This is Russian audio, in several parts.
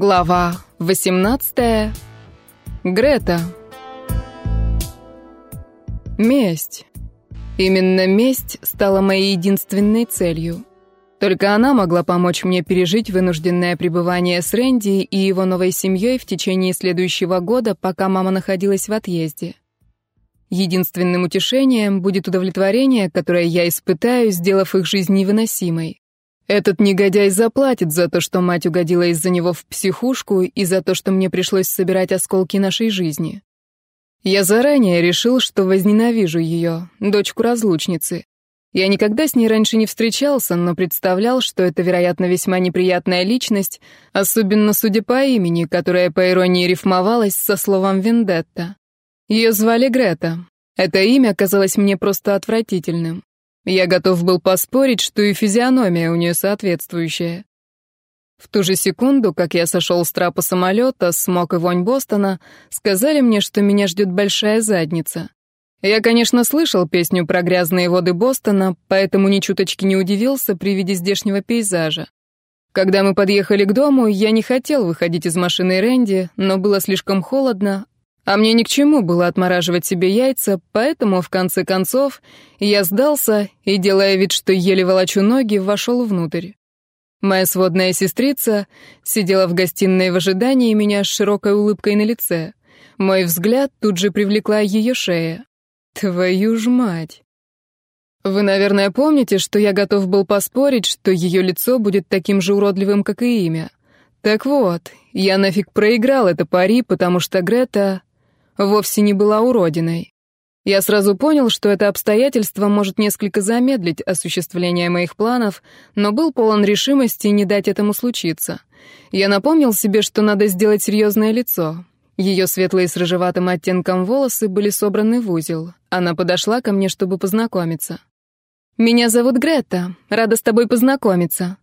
Глава 18. Грета. Месть. Именно месть стала моей единственной целью. Только она могла помочь мне пережить вынужденное пребывание с Рэнди и его новой семьей в течение следующего года, пока мама находилась в отъезде. Единственным утешением будет удовлетворение, которое я испытаю, сделав их жизнь невыносимой. Этот негодяй заплатит за то, что мать угодила из-за него в психушку и за то, что мне пришлось собирать осколки нашей жизни. Я заранее решил, что возненавижу ее, дочку разлучницы. Я никогда с ней раньше не встречался, но представлял, что это, вероятно, весьма неприятная личность, особенно судя по имени, которое, по иронии, рифмовалось со словом «вендетта». Ее звали Грета. Это имя казалось мне просто отвратительным. Я готов был поспорить, что и физиономия у нее соответствующая. В ту же секунду, как я сошел с трапа самолета, смог и вонь Бостона, сказали мне, что меня ждет большая задница. Я, конечно, слышал песню про грязные воды Бостона, поэтому ни чуточки не удивился при виде здешнего пейзажа. Когда мы подъехали к дому, я не хотел выходить из машины Рэнди, но было слишком холодно, а мне ни к чему было отмораживать себе яйца, поэтому, в конце концов, я сдался и, делая вид, что еле волочу ноги, вошел внутрь. Моя сводная сестрица сидела в гостиной в ожидании меня с широкой улыбкой на лице. Мой взгляд тут же привлекла ее шея. Твою ж мать! Вы, наверное, помните, что я готов был поспорить, что ее лицо будет таким же уродливым, как и имя. Так вот, я нафиг проиграл это пари, потому что Грета вовсе не была уродиной. Я сразу понял, что это обстоятельство может несколько замедлить осуществление моих планов, но был полон решимости не дать этому случиться. Я напомнил себе, что надо сделать серьезное лицо. Ее светлые с рыжеватым оттенком волосы были собраны в узел. Она подошла ко мне, чтобы познакомиться. «Меня зовут Грета. Рада с тобой познакомиться».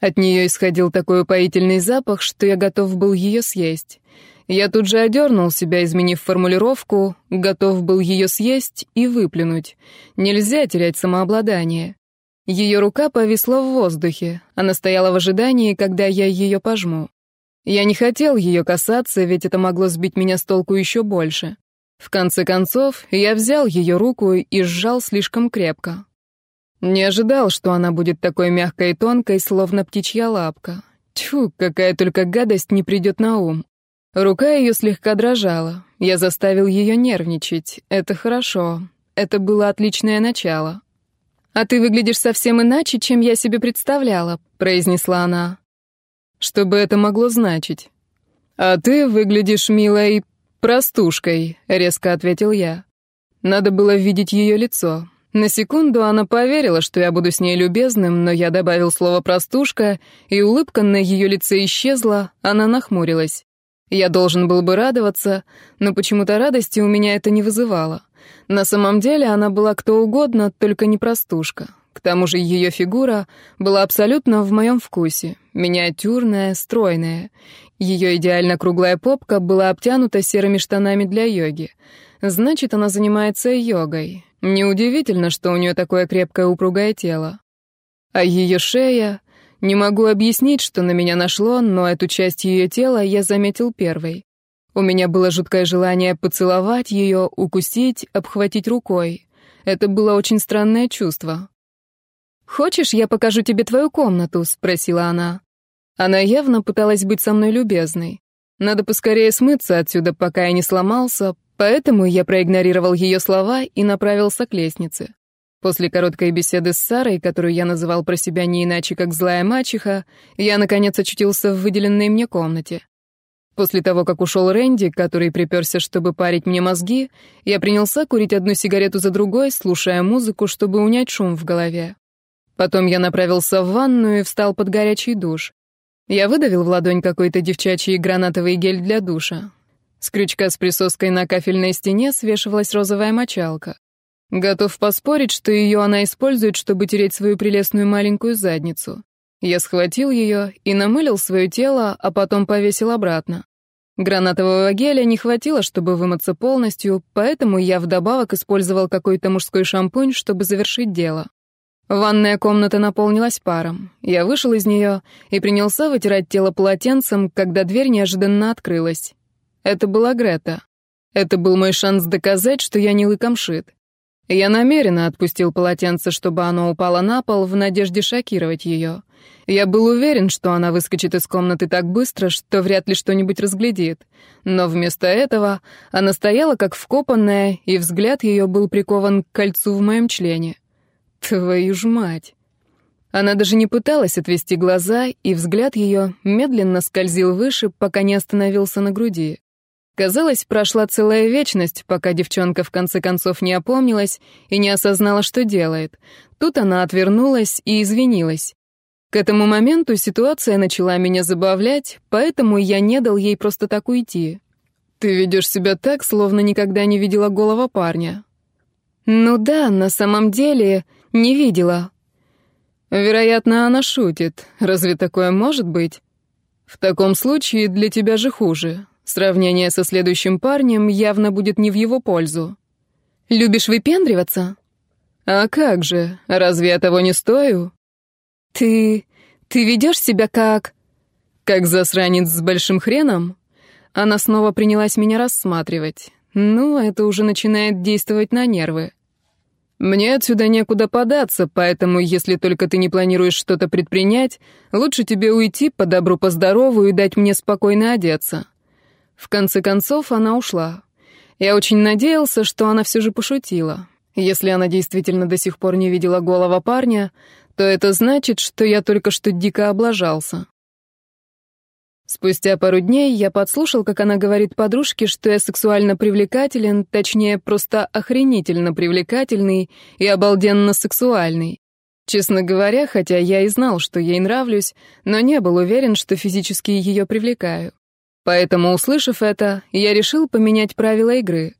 От нее исходил такой упоительный запах, что я готов был ее съесть. Я тут же одернул себя, изменив формулировку, готов был ее съесть и выплюнуть. Нельзя терять самообладание. Ее рука повисла в воздухе, она стояла в ожидании, когда я ее пожму. Я не хотел ее касаться, ведь это могло сбить меня с толку еще больше. В конце концов, я взял ее руку и сжал слишком крепко. Не ожидал, что она будет такой мягкой и тонкой, словно птичья лапка. Тьфу, какая только гадость не придет на ум. Рука ее слегка дрожала. Я заставил ее нервничать. Это хорошо. Это было отличное начало. «А ты выглядишь совсем иначе, чем я себе представляла», — произнесла она. «Что бы это могло значить?» «А ты выглядишь милой простушкой», — резко ответил я. Надо было видеть ее лицо. На секунду она поверила, что я буду с ней любезным, но я добавил слово «простушка», и улыбка на ее лице исчезла, она нахмурилась. Я должен был бы радоваться, но почему-то радости у меня это не вызывало. На самом деле она была кто угодно, только не простушка. К тому же ее фигура была абсолютно в моем вкусе. Миниатюрная, стройная. Ее идеально круглая попка была обтянута серыми штанами для йоги. Значит, она занимается йогой. Неудивительно, что у нее такое крепкое упругое тело. А ее шея... Не могу объяснить, что на меня нашло, но эту часть ее тела я заметил первой. У меня было жуткое желание поцеловать ее, укусить, обхватить рукой. Это было очень странное чувство. «Хочешь, я покажу тебе твою комнату?» — спросила она. Она явно пыталась быть со мной любезной. Надо поскорее смыться отсюда, пока я не сломался, поэтому я проигнорировал ее слова и направился к лестнице. После короткой беседы с Сарой, которую я называл про себя не иначе, как «злая мачеха», я, наконец, очутился в выделенной мне комнате. После того, как ушел Рэнди, который приперся, чтобы парить мне мозги, я принялся курить одну сигарету за другой, слушая музыку, чтобы унять шум в голове. Потом я направился в ванную и встал под горячий душ. Я выдавил в ладонь какой-то девчачий гранатовый гель для душа. С крючка с присоской на кафельной стене свешивалась розовая мочалка. Готов поспорить, что ее она использует, чтобы тереть свою прелестную маленькую задницу. Я схватил ее и намылил свое тело, а потом повесил обратно. Гранатового геля не хватило, чтобы вымыться полностью, поэтому я вдобавок использовал какой-то мужской шампунь, чтобы завершить дело. Ванная комната наполнилась паром. Я вышел из нее и принялся вытирать тело полотенцем, когда дверь неожиданно открылась. Это была Грета. Это был мой шанс доказать, что я не лыком шит. Я намеренно отпустил полотенце, чтобы оно упало на пол, в надежде шокировать ее. Я был уверен, что она выскочит из комнаты так быстро, что вряд ли что-нибудь разглядит. Но вместо этого она стояла как вкопанная, и взгляд ее был прикован к кольцу в моем члене. Твою ж мать! Она даже не пыталась отвести глаза, и взгляд ее медленно скользил выше, пока не остановился на груди. Казалось, прошла целая вечность, пока девчонка в конце концов не опомнилась и не осознала, что делает. Тут она отвернулась и извинилась. К этому моменту ситуация начала меня забавлять, поэтому я не дал ей просто так уйти. «Ты ведешь себя так, словно никогда не видела голого парня». «Ну да, на самом деле, не видела». «Вероятно, она шутит. Разве такое может быть?» «В таком случае для тебя же хуже. Сравнение со следующим парнем явно будет не в его пользу. Любишь выпендриваться? А как же, разве я того не стою? Ты... ты ведешь себя как... Как засранец с большим хреном? Она снова принялась меня рассматривать. Ну, это уже начинает действовать на нервы. Мне отсюда некуда податься, поэтому, если только ты не планируешь что-то предпринять, лучше тебе уйти по добру, по и дать мне спокойно одеться. В конце концов, она ушла. Я очень надеялся, что она все же пошутила. Если она действительно до сих пор не видела голого парня, то это значит, что я только что дико облажался. Спустя пару дней я подслушал, как она говорит подружке, что я сексуально привлекателен, точнее, просто охренительно привлекательный и обалденно сексуальный. Честно говоря, хотя я и знал, что ей нравлюсь, но не был уверен, что физически ее привлекаю. Поэтому, услышав это, я решил поменять правила игры.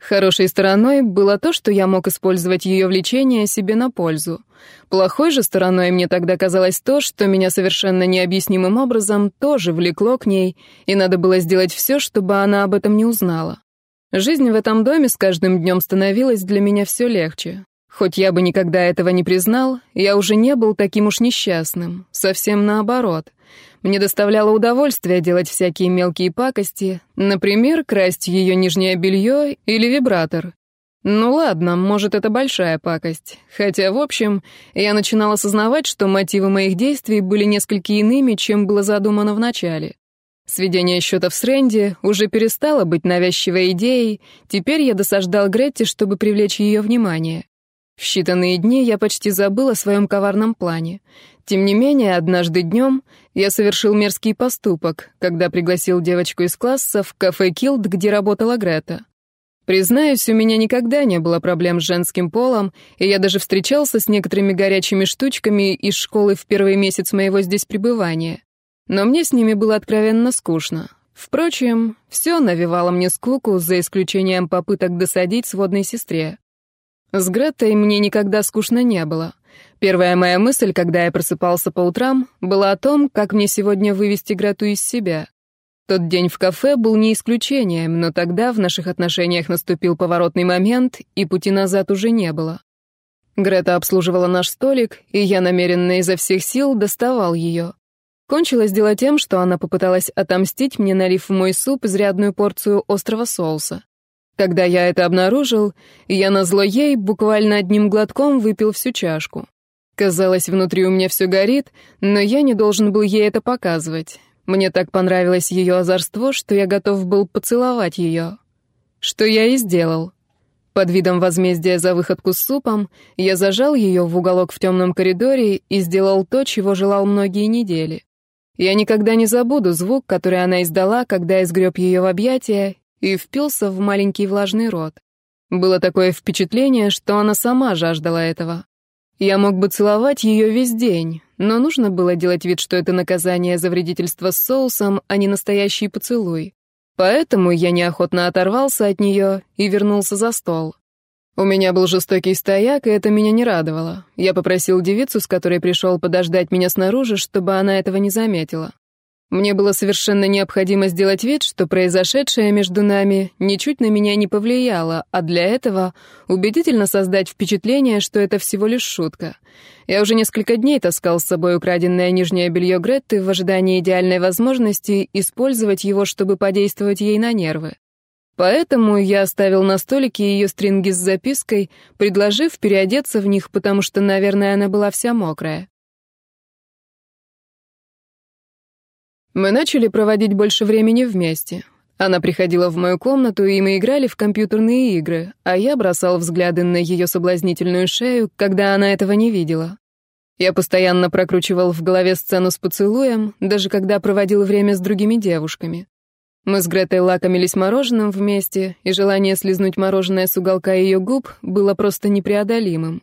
Хорошей стороной было то, что я мог использовать ее влечение себе на пользу. Плохой же стороной мне тогда казалось то, что меня совершенно необъяснимым образом тоже влекло к ней, и надо было сделать все, чтобы она об этом не узнала. Жизнь в этом доме с каждым днем становилась для меня все легче. Хоть я бы никогда этого не признал, я уже не был таким уж несчастным, совсем наоборот — мне доставляло удовольствие делать всякие мелкие пакости, например, красть ее нижнее белье или вибратор. Ну ладно, может, это большая пакость. Хотя, в общем, я начинал осознавать, что мотивы моих действий были несколько иными, чем было задумано в начале. Сведение счетов с Рэнди уже перестало быть навязчивой идеей, теперь я досаждал Гретте, чтобы привлечь ее внимание. В считанные дни я почти забыл о своем коварном плане. Тем не менее, однажды днем я совершил мерзкий поступок, когда пригласил девочку из класса в кафе «Килд», где работала Грета. Признаюсь, у меня никогда не было проблем с женским полом, и я даже встречался с некоторыми горячими штучками из школы в первый месяц моего здесь пребывания. Но мне с ними было откровенно скучно. Впрочем, все навевало мне скуку, за исключением попыток досадить сводной сестре. С Гретой мне никогда скучно не было. Первая моя мысль, когда я просыпался по утрам, была о том, как мне сегодня вывести Грету из себя. Тот день в кафе был не исключением, но тогда в наших отношениях наступил поворотный момент, и пути назад уже не было. Грета обслуживала наш столик, и я намеренно изо всех сил доставал ее. Кончилось дело тем, что она попыталась отомстить мне, налив в мой суп изрядную порцию острого соуса. Когда я это обнаружил, я назло ей буквально одним глотком выпил всю чашку. Казалось, внутри у меня все горит, но я не должен был ей это показывать. Мне так понравилось ее озорство, что я готов был поцеловать ее. Что я и сделал. Под видом возмездия за выходку с супом я зажал ее в уголок в темном коридоре и сделал то, чего желал многие недели. Я никогда не забуду звук, который она издала, когда я сгреб ее в объятия и впился в маленький влажный рот. Было такое впечатление, что она сама жаждала этого. Я мог бы целовать ее весь день, но нужно было делать вид, что это наказание за вредительство с соусом, а не настоящий поцелуй. Поэтому я неохотно оторвался от нее и вернулся за стол. У меня был жестокий стояк, и это меня не радовало. Я попросил девицу, с которой пришел подождать меня снаружи, чтобы она этого не заметила. Мне было совершенно необходимо сделать вид, что произошедшее между нами ничуть на меня не повлияло, а для этого убедительно создать впечатление, что это всего лишь шутка. Я уже несколько дней таскал с собой украденное нижнее белье Гретты в ожидании идеальной возможности использовать его, чтобы подействовать ей на нервы. Поэтому я оставил на столике ее стринги с запиской, предложив переодеться в них, потому что, наверное, она была вся мокрая. Мы начали проводить больше времени вместе. Она приходила в мою комнату, и мы играли в компьютерные игры, а я бросал взгляды на ее соблазнительную шею, когда она этого не видела. Я постоянно прокручивал в голове сцену с поцелуем, даже когда проводил время с другими девушками. Мы с Гретой лакомились мороженым вместе, и желание слизнуть мороженое с уголка ее губ было просто непреодолимым.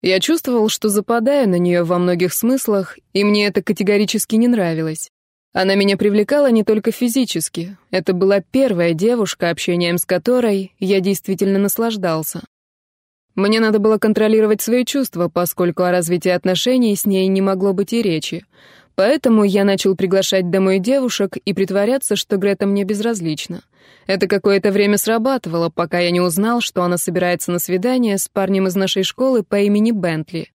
Я чувствовал, что западаю на нее во многих смыслах, и мне это категорически не нравилось. Она меня привлекала не только физически. Это была первая девушка, общением с которой я действительно наслаждался. Мне надо было контролировать свои чувства, поскольку о развитии отношений с ней не могло быть и речи. Поэтому я начал приглашать домой девушек и притворяться, что Грета мне безразлична. Это какое-то время срабатывало, пока я не узнал, что она собирается на свидание с парнем из нашей школы по имени Бентли.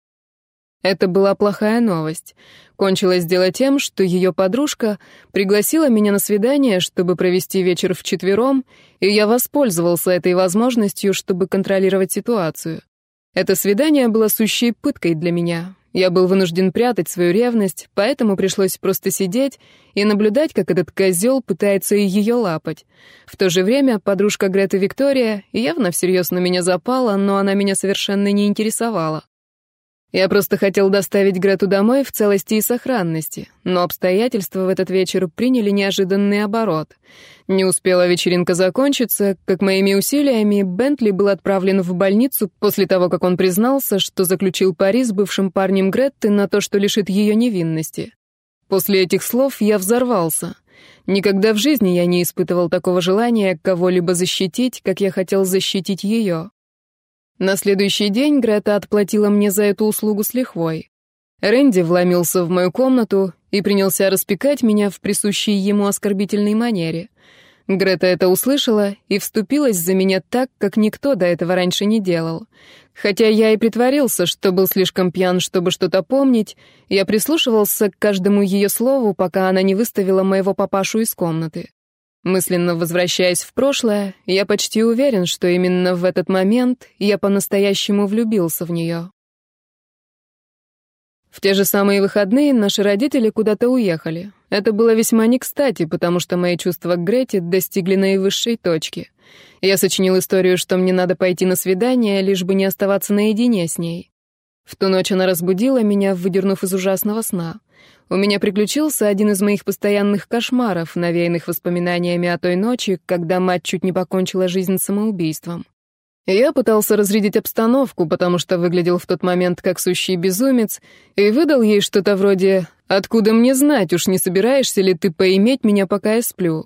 Это была плохая новость. Кончилось дело тем, что ее подружка пригласила меня на свидание, чтобы провести вечер вчетвером, и я воспользовался этой возможностью, чтобы контролировать ситуацию. Это свидание было сущей пыткой для меня. Я был вынужден прятать свою ревность, поэтому пришлось просто сидеть и наблюдать, как этот козел пытается ее лапать. В то же время подружка Греты Виктория явно всерьез на меня запала, но она меня совершенно не интересовала. Я просто хотел доставить Грету домой в целости и сохранности, но обстоятельства в этот вечер приняли неожиданный оборот. Не успела вечеринка закончиться, как моими усилиями Бентли был отправлен в больницу после того, как он признался, что заключил пари с бывшим парнем Гретты на то, что лишит ее невинности. После этих слов я взорвался. Никогда в жизни я не испытывал такого желания кого-либо защитить, как я хотел защитить ее. На следующий день Грета отплатила мне за эту услугу с лихвой. Рэнди вломился в мою комнату и принялся распекать меня в присущей ему оскорбительной манере. Грета это услышала и вступилась за меня так, как никто до этого раньше не делал. Хотя я и притворился, что был слишком пьян, чтобы что-то помнить, я прислушивался к каждому ее слову, пока она не выставила моего папашу из комнаты. Мысленно возвращаясь в прошлое, я почти уверен, что именно в этот момент я по-настоящему влюбился в нее. В те же самые выходные наши родители куда-то уехали. Это было весьма не кстати, потому что мои чувства к Грете достигли наивысшей точки. Я сочинил историю, что мне надо пойти на свидание, лишь бы не оставаться наедине с ней. В ту ночь она разбудила меня, выдернув из ужасного сна. У меня приключился один из моих постоянных кошмаров, навеянных воспоминаниями о той ночи, когда мать чуть не покончила жизнь самоубийством. Я пытался разрядить обстановку, потому что выглядел в тот момент как сущий безумец, и выдал ей что-то вроде «Откуда мне знать, уж не собираешься ли ты поиметь меня, пока я сплю?»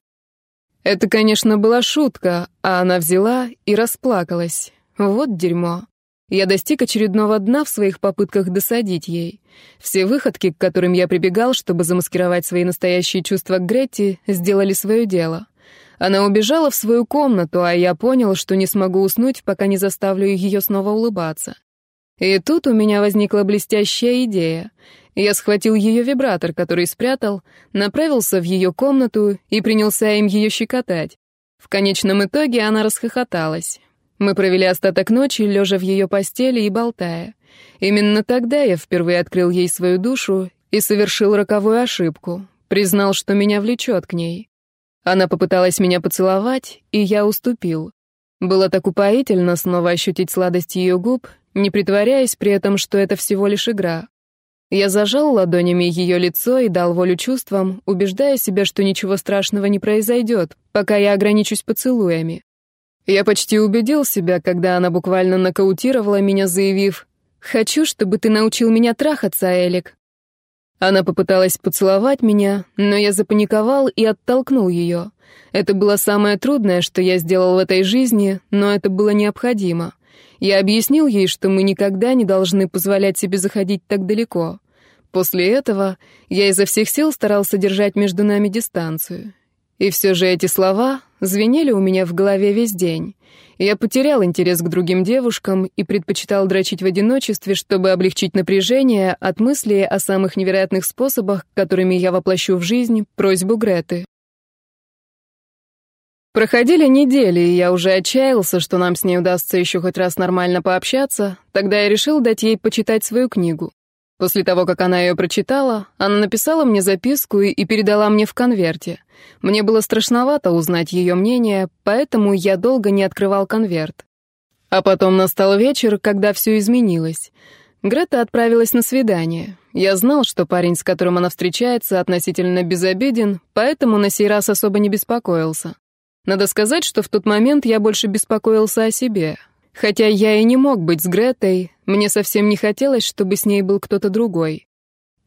Это, конечно, была шутка, а она взяла и расплакалась. Вот дерьмо. Я достиг очередного дна в своих попытках досадить ей. Все выходки, к которым я прибегал, чтобы замаскировать свои настоящие чувства к Гретти, сделали свое дело. Она убежала в свою комнату, а я понял, что не смогу уснуть, пока не заставлю ее снова улыбаться. И тут у меня возникла блестящая идея. Я схватил ее вибратор, который спрятал, направился в ее комнату и принялся им ее щекотать. В конечном итоге она расхохоталась. Мы провели остаток ночи, лежа в ее постели и болтая. Именно тогда я впервые открыл ей свою душу и совершил роковую ошибку. Признал, что меня влечет к ней. Она попыталась меня поцеловать, и я уступил. Было так упоительно снова ощутить сладость ее губ, не притворяясь при этом, что это всего лишь игра. Я зажал ладонями ее лицо и дал волю чувствам, убеждая себя, что ничего страшного не произойдет, пока я ограничусь поцелуями. Я почти убедил себя, когда она буквально нокаутировала меня, заявив «Хочу, чтобы ты научил меня трахаться, Элик». Она попыталась поцеловать меня, но я запаниковал и оттолкнул ее. Это было самое трудное, что я сделал в этой жизни, но это было необходимо. Я объяснил ей, что мы никогда не должны позволять себе заходить так далеко. После этого я изо всех сил старался держать между нами дистанцию. И все же эти слова звенели у меня в голове весь день. Я потерял интерес к другим девушкам и предпочитал дрочить в одиночестве, чтобы облегчить напряжение от мысли о самых невероятных способах, которыми я воплощу в жизнь просьбу Греты. Проходили недели, и я уже отчаялся, что нам с ней удастся еще хоть раз нормально пообщаться, тогда я решил дать ей почитать свою книгу. После того, как она ее прочитала, она написала мне записку и передала мне в конверте. Мне было страшновато узнать ее мнение, поэтому я долго не открывал конверт. А потом настал вечер, когда все изменилось. Грета отправилась на свидание. Я знал, что парень, с которым она встречается, относительно безобиден, поэтому на сей раз особо не беспокоился. Надо сказать, что в тот момент я больше беспокоился о себе. Хотя я и не мог быть с Гретой, мне совсем не хотелось, чтобы с ней был кто-то другой.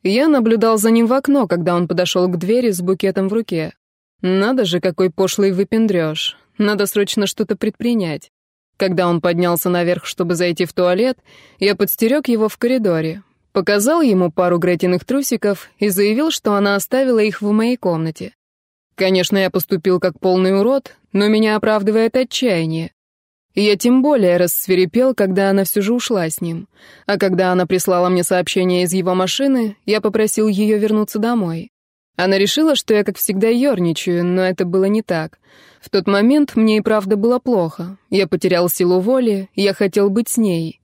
Я наблюдал за ним в окно, когда он подошел к двери с букетом в руке. Надо же, какой пошлый выпендрёж. Надо срочно что-то предпринять. Когда он поднялся наверх, чтобы зайти в туалет, я подстерег его в коридоре. Показал ему пару Гретиных трусиков и заявил, что она оставила их в моей комнате. Конечно, я поступил как полный урод, но меня оправдывает отчаяние. И я тем более рассверепел, когда она все же ушла с ним. А когда она прислала мне сообщение из его машины, я попросил ее вернуться домой. Она решила, что я, как всегда, ерничаю, но это было не так. В тот момент мне и правда было плохо. Я потерял силу воли, я хотел быть с ней.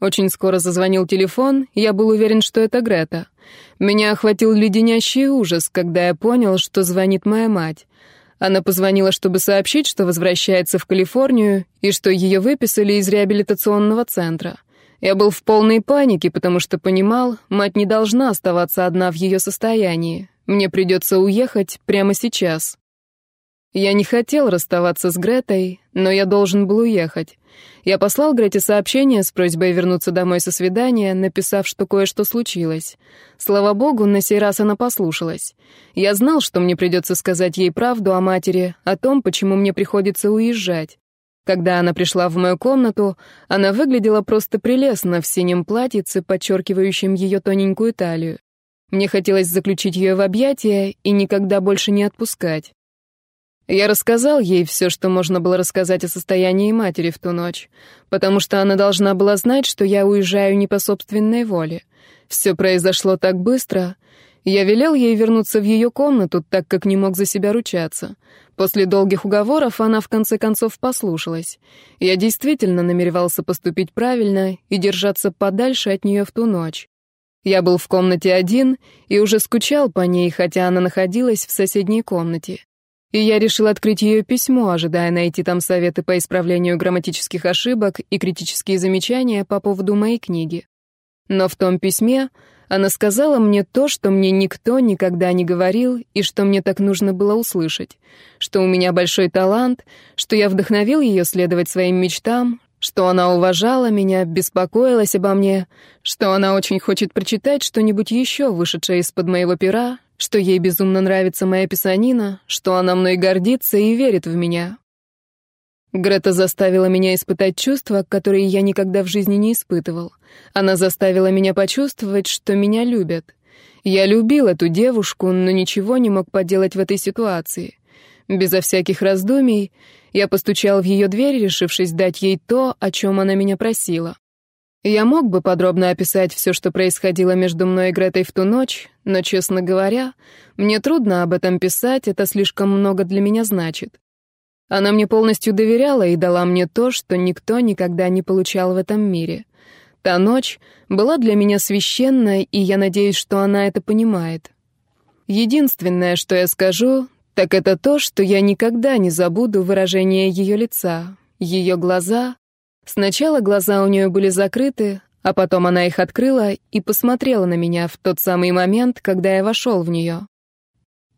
Очень скоро зазвонил телефон, я был уверен, что это Грета. Меня охватил леденящий ужас, когда я понял, что звонит моя мать. Она позвонила, чтобы сообщить, что возвращается в Калифорнию и что ее выписали из реабилитационного центра. Я был в полной панике, потому что понимал, мать не должна оставаться одна в ее состоянии. Мне придется уехать прямо сейчас. Я не хотел расставаться с Гретой, но я должен был уехать. Я послал Грете сообщение с просьбой вернуться домой со свидания, написав, что кое-что случилось. Слава богу, на сей раз она послушалась. Я знал, что мне придется сказать ей правду о матери, о том, почему мне приходится уезжать. Когда она пришла в мою комнату, она выглядела просто прелестно в синем платьице, подчеркивающем ее тоненькую талию. Мне хотелось заключить ее в объятия и никогда больше не отпускать. Я рассказал ей все, что можно было рассказать о состоянии матери в ту ночь, потому что она должна была знать, что я уезжаю не по собственной воле. Все произошло так быстро. Я велел ей вернуться в ее комнату, так как не мог за себя ручаться. После долгих уговоров она в конце концов послушалась. Я действительно намеревался поступить правильно и держаться подальше от нее в ту ночь. Я был в комнате один и уже скучал по ней, хотя она находилась в соседней комнате и я решил открыть ее письмо, ожидая найти там советы по исправлению грамматических ошибок и критические замечания по поводу моей книги. Но в том письме она сказала мне то, что мне никто никогда не говорил и что мне так нужно было услышать, что у меня большой талант, что я вдохновил ее следовать своим мечтам, что она уважала меня, беспокоилась обо мне, что она очень хочет прочитать что-нибудь еще, вышедшее из-под моего пера, что ей безумно нравится моя писанина, что она мной гордится и верит в меня. Грета заставила меня испытать чувства, которые я никогда в жизни не испытывал. Она заставила меня почувствовать, что меня любят. Я любил эту девушку, но ничего не мог поделать в этой ситуации. Безо всяких раздумий я постучал в ее дверь, решившись дать ей то, о чем она меня просила. Я мог бы подробно описать все, что происходило между мной и Гретой в ту ночь, но, честно говоря, мне трудно об этом писать, это слишком много для меня значит. Она мне полностью доверяла и дала мне то, что никто никогда не получал в этом мире. Та ночь была для меня священной, и я надеюсь, что она это понимает. Единственное, что я скажу, так это то, что я никогда не забуду выражение ее лица, ее глаза, Сначала глаза у нее были закрыты, а потом она их открыла и посмотрела на меня в тот самый момент, когда я вошел в нее.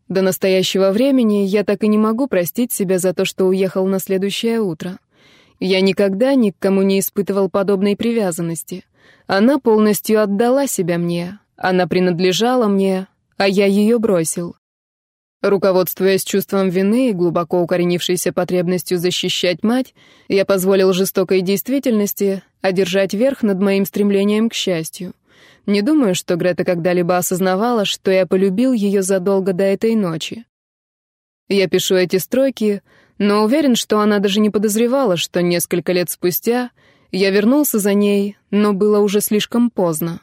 До настоящего времени я так и не могу простить себя за то, что уехал на следующее утро. Я никогда ни к кому не испытывал подобной привязанности. Она полностью отдала себя мне, она принадлежала мне, а я ее бросил. Руководствуясь чувством вины и глубоко укоренившейся потребностью защищать мать, я позволил жестокой действительности одержать верх над моим стремлением к счастью. Не думаю, что Грета когда-либо осознавала, что я полюбил ее задолго до этой ночи. Я пишу эти строки, но уверен, что она даже не подозревала, что несколько лет спустя я вернулся за ней, но было уже слишком поздно.